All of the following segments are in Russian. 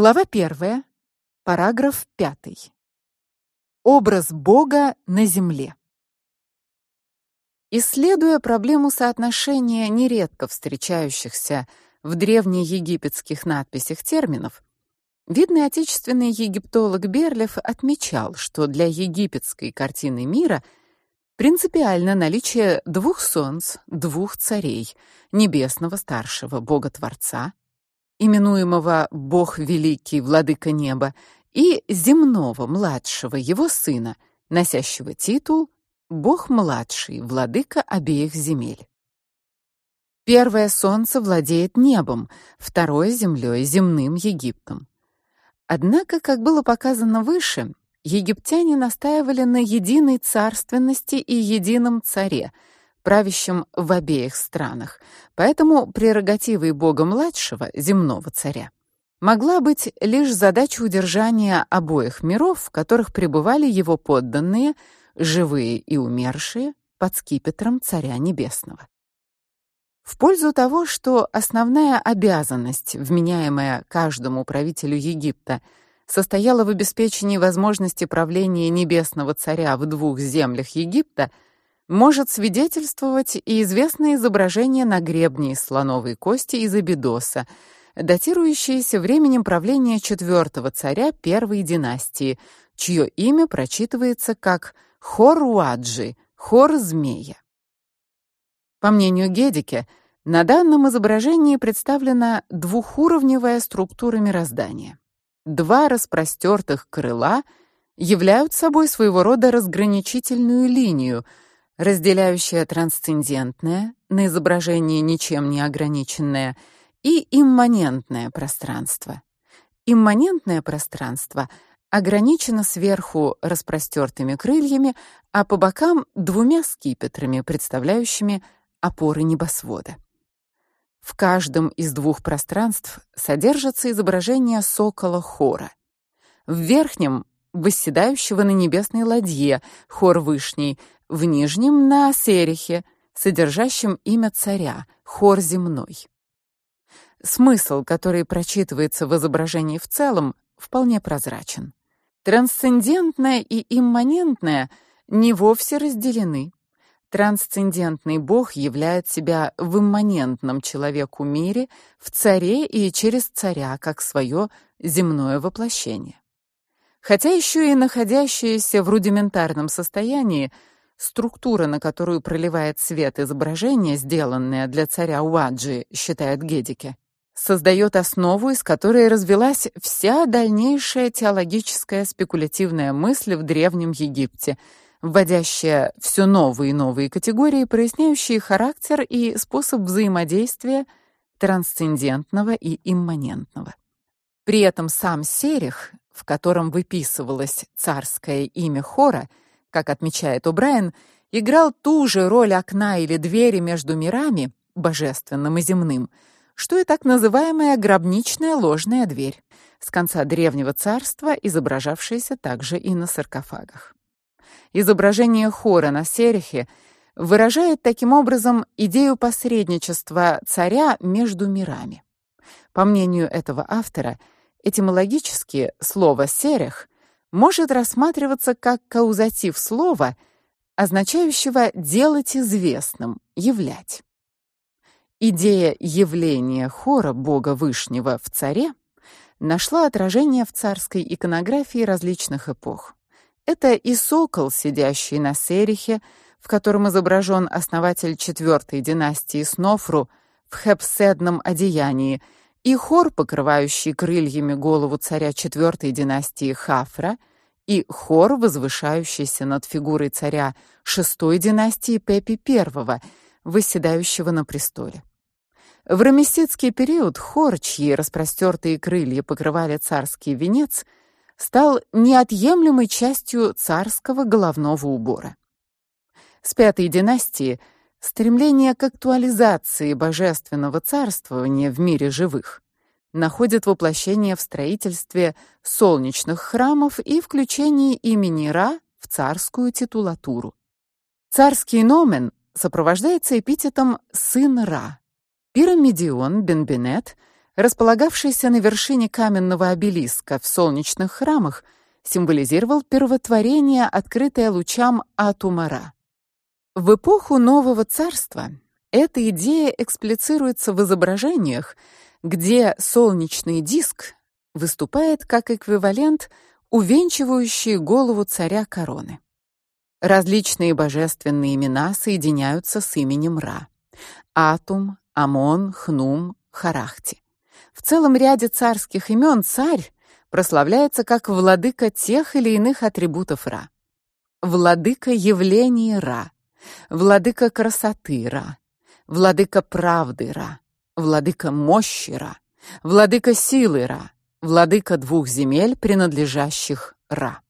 Глава 1. Параграф 5. Образ Бога на земле. Исследуя проблему соотношения нередко встречающихся в древнеегипетских надписях терминов, видный отечественный египтолог Берлев отмечал, что для египетской картины мира принципиально наличие двух солнц, двух царей: небесного старшего бога-творца именуемого Бог великий, владыка неба, и земного младшего его сына, носящего титул Бог младший, владыка обеих земель. Первое солнце владеет небом, второе землей, земным Египтом. Однако, как было показано выше, египтяне настаивали на единой царственности и едином царе, правящим в обеих странах. Поэтому прерогативой бога младшего, земного царя, могла быть лишь задача удержания обоих миров, в которых пребывали его подданные, живые и умершие, под скипетром царя небесного. В пользу того, что основная обязанность, вменяемая каждому правителю Египта, состояла в обеспечении возможности правления небесного царя в двух землях Египта – может свидетельствовать и известное изображение на гребне из слоновой кости из Абидоса, датирующееся временем правления четвертого царя первой династии, чье имя прочитывается как Хоруаджи, хор змея. По мнению Гедике, на данном изображении представлена двухуровневая структура мироздания. Два распростертых крыла являются собой своего рода разграничительную линию – разделяющая трансцендентное, на изображении ничем не ограниченное, и имманентное пространство. Имманентное пространство ограничено сверху распростертыми крыльями, а по бокам двумя скипетрами, представляющими опоры небосвода. В каждом из двух пространств содержится изображение сокола хора. В верхнем восседающего на небесной ладье хор вышний, в нижнем на серихе, содержащем имя царя, хор земной. Смысл, который прочитывается в изображении в целом, вполне прозрачен. Трансцендентное и имманентное не вовсе разделены. Трансцендентный Бог являет себя в имманентном человеку мире, в царе и через царя, как свое земное воплощение. Хотя еще и находящееся в рудиментарном состоянии, структура, на которую проливает свет изображение, сделанное для царя Уаджи, считает Гедике, создает основу, из которой развилась вся дальнейшая теологическая спекулятивная мысль в древнем Египте, вводящая все новые и новые категории, проясняющие характер и способ взаимодействия трансцендентного и имманентного. При этом сам Серих, в котором выписывалось царское имя Хора, как отмечает О'Брайен, играл ту же роль окна или двери между мирами, божественным и земным, что и так называемая гробничная ложная дверь, с конца древнего царства, изображавшаяся также и на саркофагах. Изображение хора на серехе выражает таким образом идею посредничества царя между мирами. По мнению этого автора, этимологически слово серех может рассматриваться как каузатив слова, означающего делать известным, являть. Идея явления хора Бога Вышнего в царе нашла отражение в царской иконографии различных эпох. Это и сокол, сидящий на серихе, в котором изображен основатель четвертой династии Снофру в хепседном одеянии, и хор, покрывающий крыльями голову царя четвертой династии Хафра, и хор, возвышающийся над фигурой царя шестой династии Пепи I, восседающего на престоле. В рамессидский период хор, чьи распростертые крылья покрывали царский венец, стал неотъемлемой частью царского головного убора. С пятой династии – Стремление к актуализации божественного царствования в мире живых находит воплощение в строительстве солнечных храмов и включении имени Ра в царскую титулатуру. Царский номен сопровождается эпитетом сын Ра. Пирамидион Бенбенет располагавшийся на вершине каменного обелиска в солнечных храмах, символизировал первотворение, открытое лучам Атумара. В эпоху Нового Царства эта идея эксплицируется в изображениях, где солнечный диск выступает как эквивалент увенчивающий голову царя короны. Различные божественные имена соединяются с именем Ра: Атум, Амон, Хнум, Харахти. В целом ряде царских имен царь прославляется как владыка тех или иных атрибутов Ра. Владыка явлений Ра, владыка красоты Ра, владыка правды Ра, владыка мощи Ра, владыка силы Ра, владыка двух земель, принадлежащих Ра.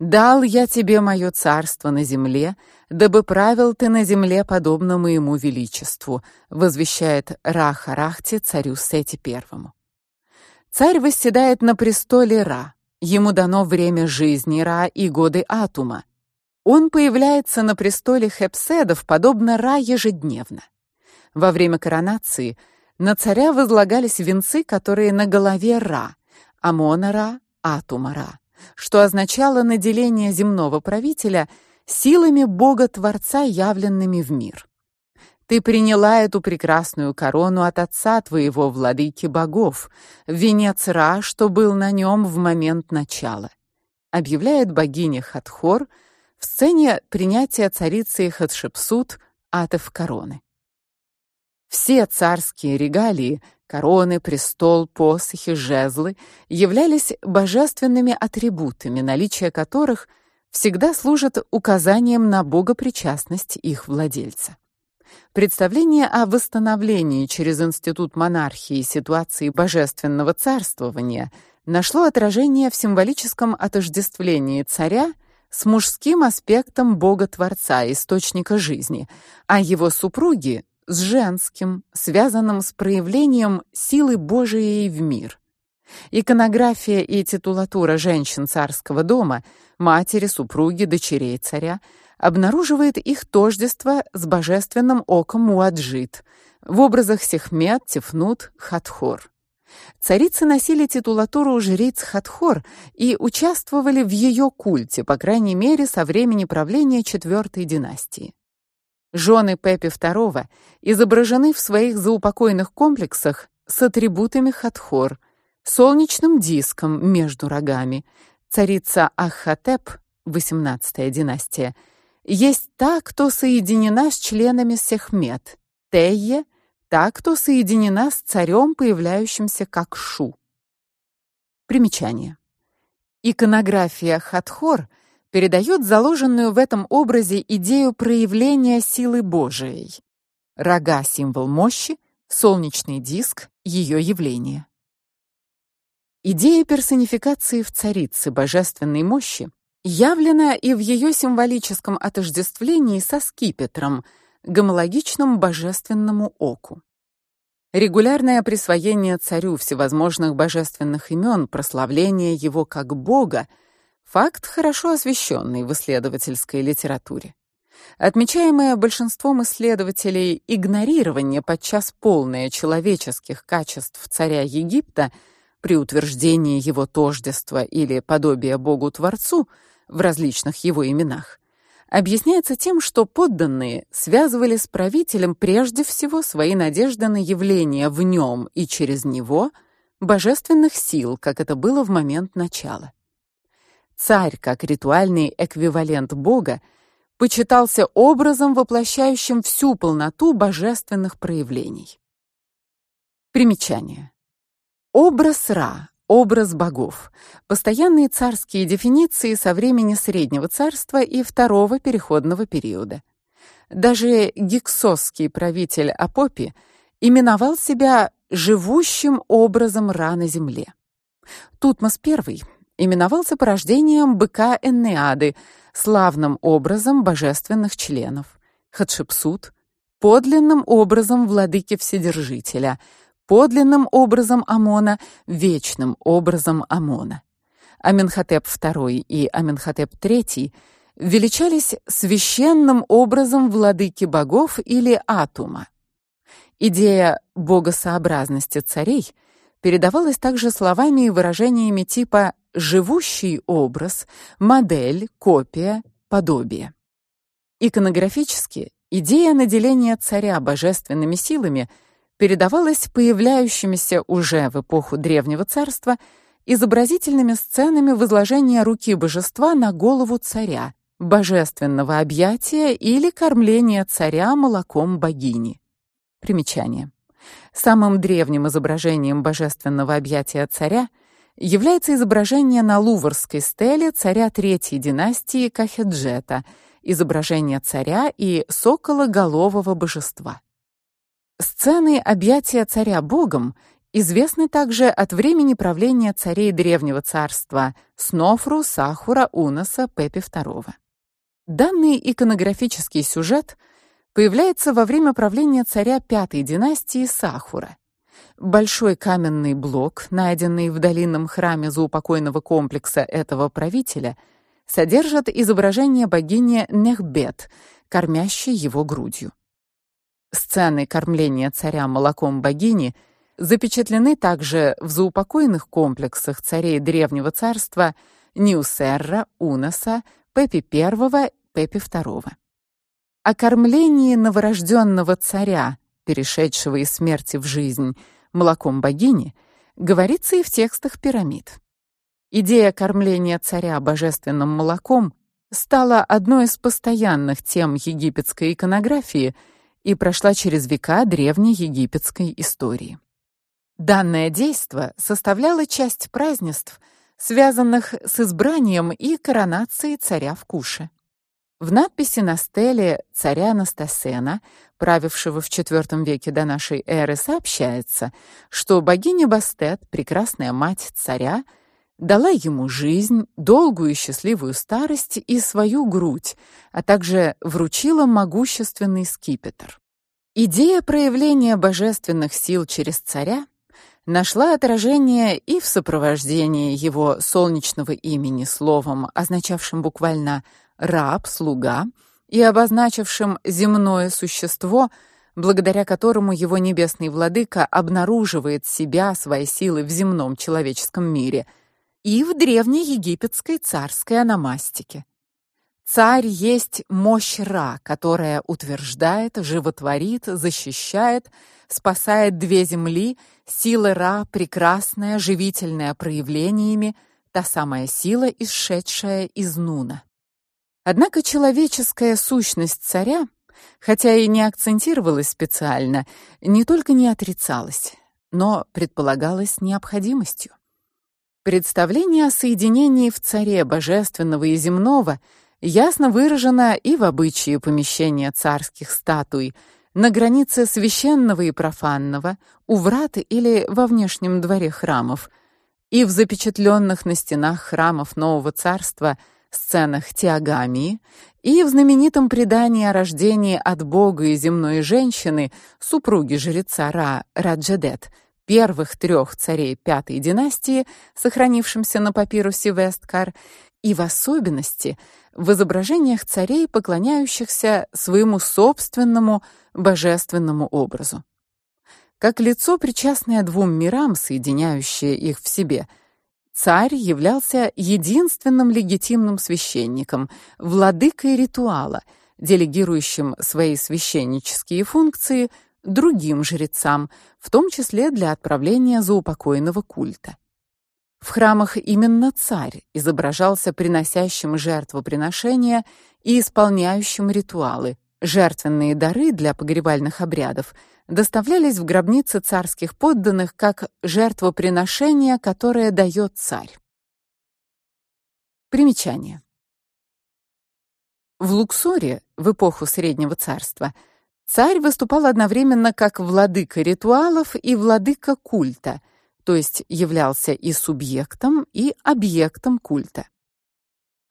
Дал я тебе мое царство на земле, дабы правил ты на земле подобно моему величеству, возвещает Ра-Харахти царю Сети первому. Царь восседает на престоле Ра. Ему дано время жизни Ра и годы Атума. Он появляется на престоле Хепседов подобно Ра ежедневно. Во время коронации на царя возлагались венцы, которые на голове Ра, Амона-Ра, Атума-Ра что означало наделение земного правителя силами Бога-творца, явленными в мир. Ты приняла эту прекрасную корону от отца твоего, владыки богов, венец Ра, что был на нем в момент начала. Объявляет богиня Хатхор в сцене принятия царицы Хатшепсут атов короны. Все царские регалии Короны, престол, посохи, жезлы являлись божественными атрибутами, наличие которых всегда служит указанием на богопричастность их владельца. Представление о восстановлении через институт монархии ситуации божественного царствования нашло отражение в символическом отождествлении царя с мужским аспектом бога-творца, источника жизни, а его супруги с женским, связанным с проявлением силы Божией в мир. Иконография и титулатура женщин царского дома, матери, супруги, дочерей царя, обнаруживает их тождество с божественным оком Муаджид в образах Сехмет, Тефнут, Хатхор. Царицы носили титулатуру жриц Хатхор и участвовали в ее культе, по крайней мере, со времени правления четвертой династии. Жены Пепи II изображены в своих заупокойных комплексах с атрибутами Хатхор, солнечным диском между рогами. Царица Аххотеп, 18-я династия, есть та, кто соединена с членами Сехмет. Тейе та, кто соединена с царем, появляющимся как Шу. Примечание. Иконография Хатхор — передает заложенную в этом образе идею проявления силы Божией. Рога символ мощи, солнечный диск ее явление. Идея персонификации в царице божественной мощи явлена и в ее символическом отождествлении со скипетром, гомологичным божественному оку. Регулярное присвоение царю всевозможных божественных имен, прославление его как бога Факт, хорошо освещенный в исследовательской литературе. Отмечаемое большинством исследователей игнорирование подчас полное человеческих качеств царя Египта при утверждении его тождества или подобия богу-творцу в различных его именах объясняется тем, что подданные связывали с правителем прежде всего свои надежды на явление в нем и через него божественных сил, как это было в момент начала. Царь, как ритуальный эквивалент Бога, почитался образом, воплощающим всю полноту божественных проявлений. Примечание. Образ Ра, образ богов. Постоянные царские дефиниции со времени Среднего царства и второго переходного периода. Даже гиксосский правитель Апопи именовал себя живущим образом Ра на земле. Тутмос I именовался порождением быка Эннеады, славным образом божественных членов. Хатшепсут подлинным образом владыки Вседержителя, подлинным образом Амона, вечным образом Амона. Аменхотеп II и Аменхотеп III величались священным образом владыки богов или Атума. Идея богосообразности царей передавалась также словами и выражениями типа живущий образ, модель, копия, подобие. Иконографически идея наделения царя божественными силами передавалась появляющимися уже в эпоху древнего царства изобразительными сценами возложения руки божества на голову царя, божественного объятия или кормления царя молоком богини. Примечание. Самым древним изображением божественного объятия царя является изображение на луврской стеле царя третьей династии Кахеджета, изображение царя и сокологолового божества. Сцены объятия царя богом известны также от времени правления царей древнего царства Снофру, Сахура, Уноса, Пепи II. Данный иконографический сюжет появляется во время правления царя пятой династии Сахура. Большой каменный блок, найденный в долинном храме заупокойного комплекса этого правителя, содержит изображение богини Нехбет, кормящей его грудью. Сцены кормления царя молоком богини запечатлены также в заупокойных комплексах царей древнего царства Ниусерра, Уноса, Пепи I, Пепи II. О кормлении новорожденного царя, перешедшего из смерти в жизнь, молоком богини, говорится и в текстах пирамид. Идея кормления царя божественным молоком стала одной из постоянных тем египетской иконографии и прошла через века древней египетской истории. Данное действо составляло часть празднеств, связанных с избранием и коронацией царя в Куше. В надписи на стеле царя Анастасена, правившего в IV веке до нашей эры, сообщается, что богиня Бастет, прекрасная мать царя, дала ему жизнь, долгую и счастливую старость и свою грудь, а также вручила могущественный скипетр. Идея проявления божественных сил через царя нашла отражение и в сопровождении его солнечного имени словом, означавшим буквально раб, слуга, и обозначившим земное существо, благодаря которому его небесный владыка обнаруживает себя, свои силы в земном человеческом мире, и в древнеегипетской царской ономастике. Царь есть мощь Ра, которая утверждает, животворит, защищает, спасает две земли, сила Ра прекрасная, живительная проявлениями, та самая сила, исшедшая из Нуна. Однако человеческая сущность царя, хотя и не акцентировалась специально, не только не отрицалась, но предполагалась необходимостью. Представление о соединении в царе божественного и земного ясно выражено и в обычае помещения царских статуй на границе священного и профанного, у врат или во внешнем дворе храмов, и в запечатленных на стенах храмов Нового Царства – сценах Теогамии и в знаменитом предании о рождении от Бога и земной женщины супруги жреца Ра Раджадет, первых трех царей пятой династии, сохранившемся на папирусе Весткар, и в особенности в изображениях царей, поклоняющихся своему собственному божественному образу. Как лицо, причастное двум мирам, соединяющее их в себе – Царь являлся единственным легитимным священником, владыкой ритуала, делегирующим свои священнические функции другим жрецам, в том числе для отправления заупокойного культа. В храмах именно царь изображался приносящим жертвоприношения и исполняющим ритуалы. Жертвенные дары для погребальных обрядов доставлялись в гробницы царских подданных как жертвоприношение, которое дает царь. Примечание. В Луксоре в эпоху Среднего царства царь выступал одновременно как владыка ритуалов и владыка культа, то есть являлся и субъектом, и объектом культа.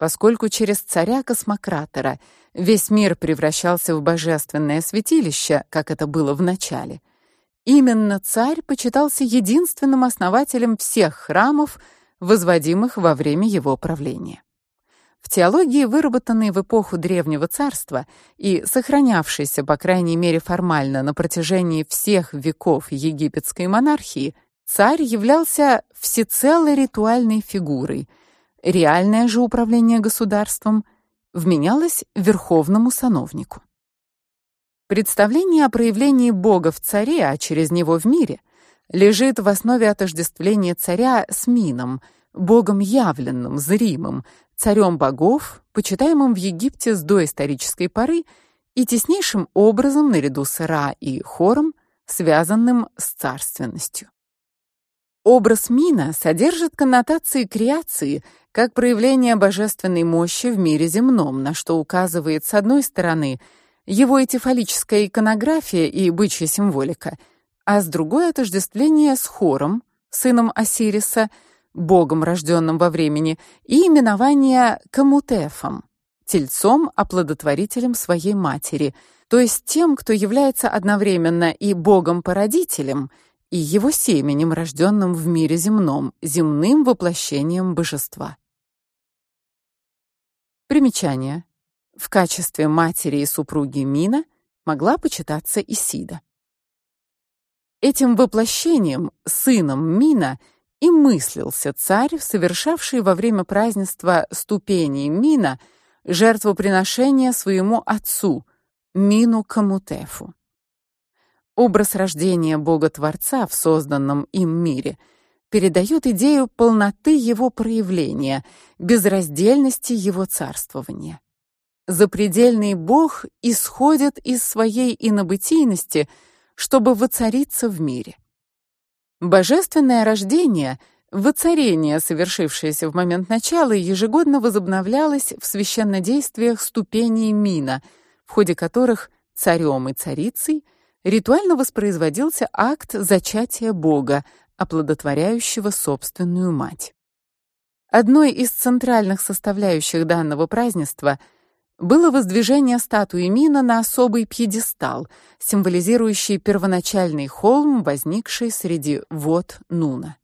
Поскольку через царя-космократора весь мир превращался в божественное святилище, как это было в начале, именно царь почитался единственным основателем всех храмов, возводимых во время его правления. В теологии, выработанной в эпоху древнего царства и сохранявшейся, по крайней мере, формально на протяжении всех веков египетской монархии, царь являлся всецело ритуальной фигурой. Реальное же управление государством вменялось верховному сановнику. Представление о проявлении Бога в царе, а через него в мире, лежит в основе отождествления царя с Мином, богом явленным, зримым, царем богов, почитаемым в Египте с доисторической поры и теснейшим образом наряду с Ра и Хором, связанным с царственностью. Образ Мина содержит коннотации креации как проявление божественной мощи в мире земном, на что указывает с одной стороны его этифалическая иконография и бычья символика, а с другой отождествление с Хором, сыном Осириса, богом, рожденным во времени, и именование Камутефом, тельцом, оплодотворителем своей матери, то есть тем, кто является одновременно и богом-породителем, и его семенем, рожденным в мире земном, земным воплощением божества. Примечание. В качестве матери и супруги Мина могла почитаться Исида. Этим воплощением, сыном Мина, и мыслился царь, совершавший во время празднества ступени Мина жертвоприношение своему отцу Мину Камутефу. Образ рождения Бога-творца в созданном им мире передает идею полноты его проявления, безраздельности его царствования. Запредельный Бог исходит из своей инобытийности, чтобы воцариться в мире. Божественное рождение, воцарение, совершившееся в момент начала, ежегодно возобновлялось в священнодействиях ступеней Мина, в ходе которых царем и царицей ритуально воспроизводился акт зачатия Бога, оплодотворяющего собственную мать. Одной из центральных составляющих данного празднества было воздвижение статуи Мина на особый пьедестал, символизирующий первоначальный холм, возникший среди вод Нуна.